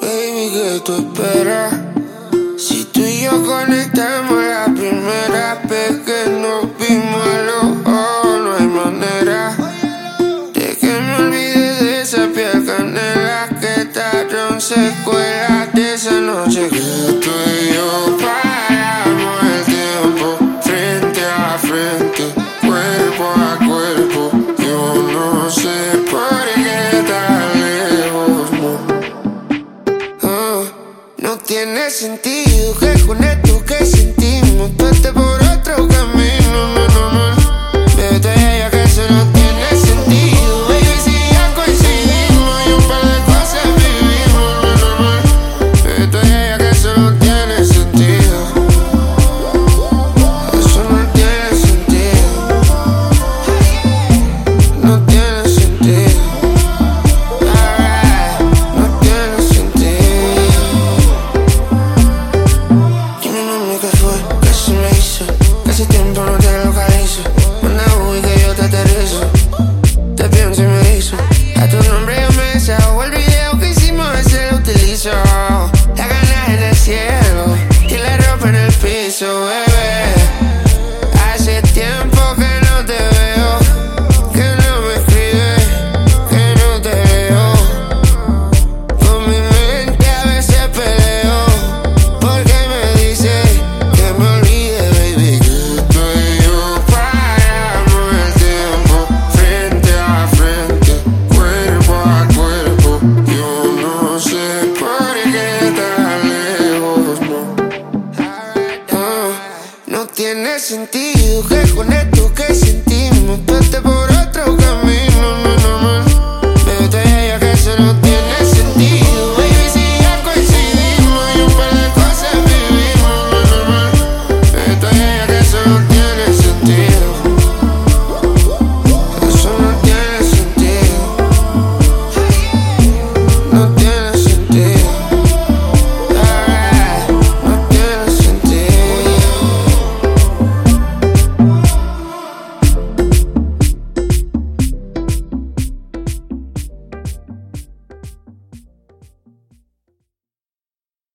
Baby, ¿qué tú esperas? Si tú y yo conectamos la primera vez que nos vimos a los ojos, no hay manera de que me olvide de esa piel canela que tardaron secuelas de esa noche que tú y yo paramos el tiempo frente a frente, cuerpo a cuerpo. que sin ti, que con esto que. sin ti, jugué con